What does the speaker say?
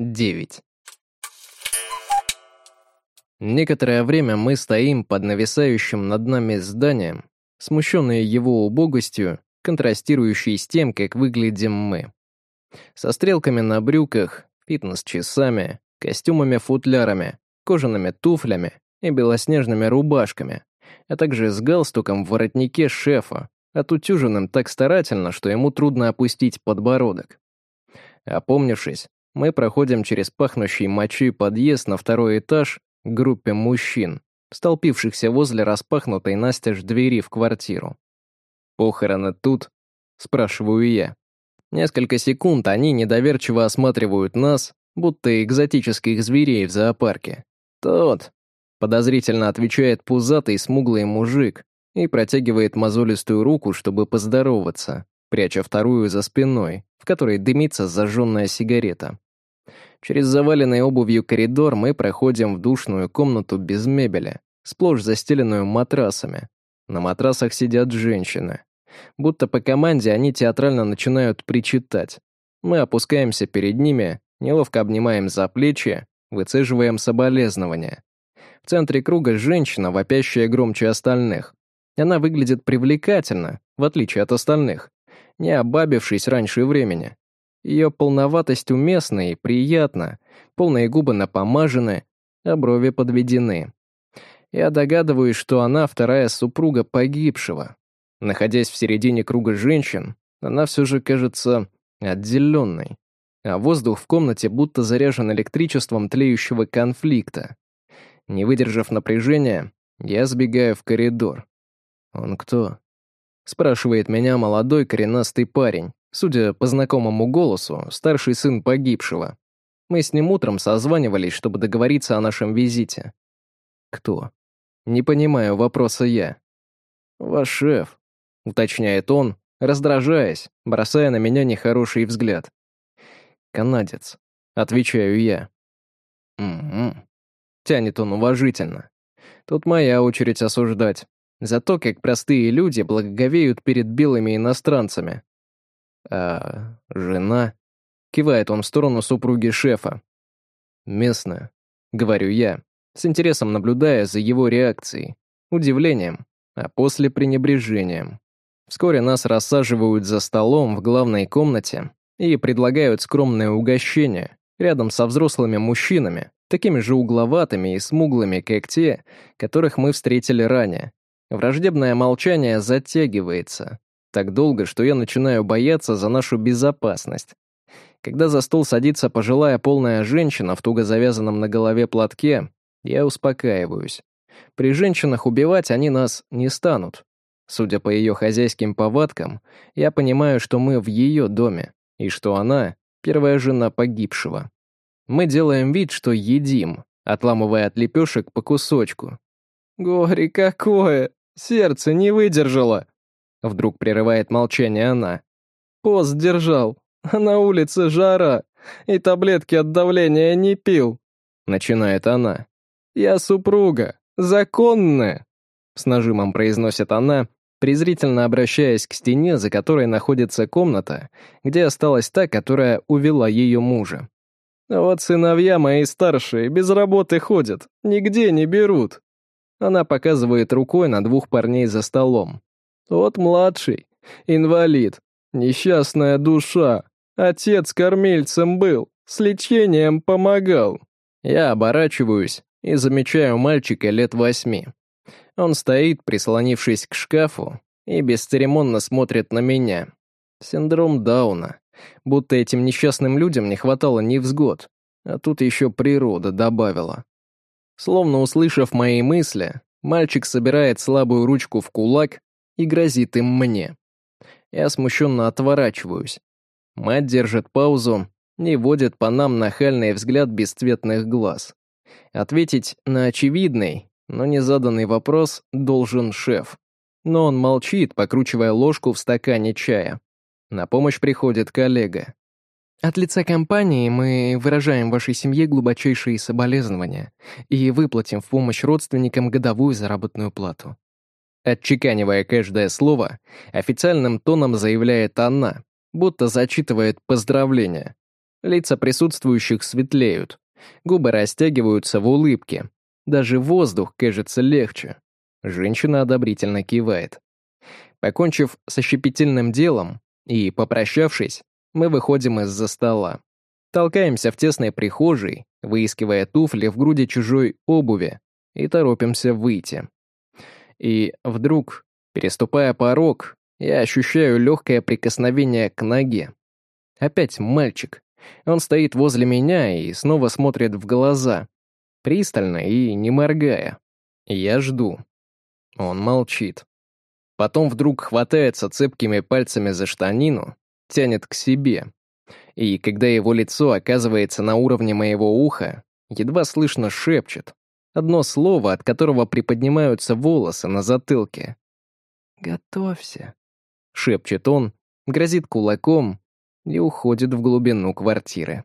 9. Некоторое время мы стоим под нависающим над нами зданием, смущенные его убогостью, контрастирующей с тем, как выглядим мы. Со стрелками на брюках, фитнес-часами, костюмами-футлярами, кожаными туфлями и белоснежными рубашками, а также с галстуком в воротнике шефа, отутюженным так старательно, что ему трудно опустить подбородок. Опомнившись, мы проходим через пахнущий мочой подъезд на второй этаж к группе мужчин, столпившихся возле распахнутой настежь двери в квартиру. «Похороны тут?» — спрашиваю я. Несколько секунд они недоверчиво осматривают нас, будто экзотических зверей в зоопарке. «Тот», — подозрительно отвечает пузатый смуглый мужик и протягивает мозолистую руку, чтобы поздороваться пряча вторую за спиной, в которой дымится зажженная сигарета. Через заваленный обувью коридор мы проходим в душную комнату без мебели, сплошь застеленную матрасами. На матрасах сидят женщины. Будто по команде они театрально начинают причитать. Мы опускаемся перед ними, неловко обнимаем за плечи, выцеживаем соболезнования. В центре круга женщина, вопящая громче остальных. Она выглядит привлекательно, в отличие от остальных не обабившись раньше времени. Ее полноватость уместна и приятна, полные губы напомажены, а брови подведены. Я догадываюсь, что она вторая супруга погибшего. Находясь в середине круга женщин, она все же кажется отделенной, а воздух в комнате будто заряжен электричеством тлеющего конфликта. Не выдержав напряжения, я сбегаю в коридор. Он кто? Спрашивает меня молодой коренастый парень, судя по знакомому голосу, старший сын погибшего. Мы с ним утром созванивались, чтобы договориться о нашем визите. Кто? Не понимаю вопроса я. Ваш шеф, уточняет он, раздражаясь, бросая на меня нехороший взгляд. Канадец, отвечаю я. Угу. Тянет он уважительно. Тут моя очередь осуждать. За то, как простые люди благоговеют перед белыми иностранцами. А жена... Кивает он в сторону супруги шефа. Местная, говорю я, с интересом наблюдая за его реакцией, удивлением, а после пренебрежением. Вскоре нас рассаживают за столом в главной комнате и предлагают скромное угощение рядом со взрослыми мужчинами, такими же угловатыми и смуглыми, как те, которых мы встретили ранее. Враждебное молчание затягивается. Так долго, что я начинаю бояться за нашу безопасность. Когда за стол садится пожилая полная женщина в туго завязанном на голове платке, я успокаиваюсь. При женщинах убивать они нас не станут. Судя по ее хозяйским повадкам, я понимаю, что мы в ее доме, и что она — первая жена погибшего. Мы делаем вид, что едим, отламывая от лепешек по кусочку. «Горе какое!» Сердце не выдержало. Вдруг прерывает молчание она. Пост держал, а на улице жара, и таблетки от давления не пил. Начинает она. Я супруга, законная. С нажимом произносит она, презрительно обращаясь к стене, за которой находится комната, где осталась та, которая увела ее мужа. Вот сыновья мои старшие без работы ходят, нигде не берут. Она показывает рукой на двух парней за столом. Вот младший, инвалид, несчастная душа. Отец кормильцем был, с лечением помогал. Я оборачиваюсь и замечаю мальчика лет восьми. Он стоит, прислонившись к шкафу, и бесцеремонно смотрит на меня. Синдром Дауна. Будто этим несчастным людям не хватало невзгод, а тут еще природа добавила. Словно услышав мои мысли, мальчик собирает слабую ручку в кулак и грозит им мне. Я смущенно отворачиваюсь. Мать держит паузу и водит по нам нахальный взгляд бесцветных глаз. Ответить на очевидный, но не заданный вопрос должен шеф. Но он молчит, покручивая ложку в стакане чая. На помощь приходит коллега. От лица компании мы выражаем вашей семье глубочайшие соболезнования и выплатим в помощь родственникам годовую заработную плату. Отчеканивая каждое слово, официальным тоном заявляет она, будто зачитывает поздравления. Лица присутствующих светлеют, губы растягиваются в улыбке. Даже воздух кажется легче. Женщина одобрительно кивает. Покончив со щепетильным делом и попрощавшись, мы выходим из-за стола. Толкаемся в тесной прихожей, выискивая туфли в груди чужой обуви, и торопимся выйти. И вдруг, переступая порог, я ощущаю легкое прикосновение к ноге. Опять мальчик. Он стоит возле меня и снова смотрит в глаза, пристально и не моргая. Я жду. Он молчит. Потом вдруг хватается цепкими пальцами за штанину, тянет к себе. И когда его лицо оказывается на уровне моего уха, едва слышно шепчет. Одно слово, от которого приподнимаются волосы на затылке. «Готовься», — шепчет он, грозит кулаком и уходит в глубину квартиры.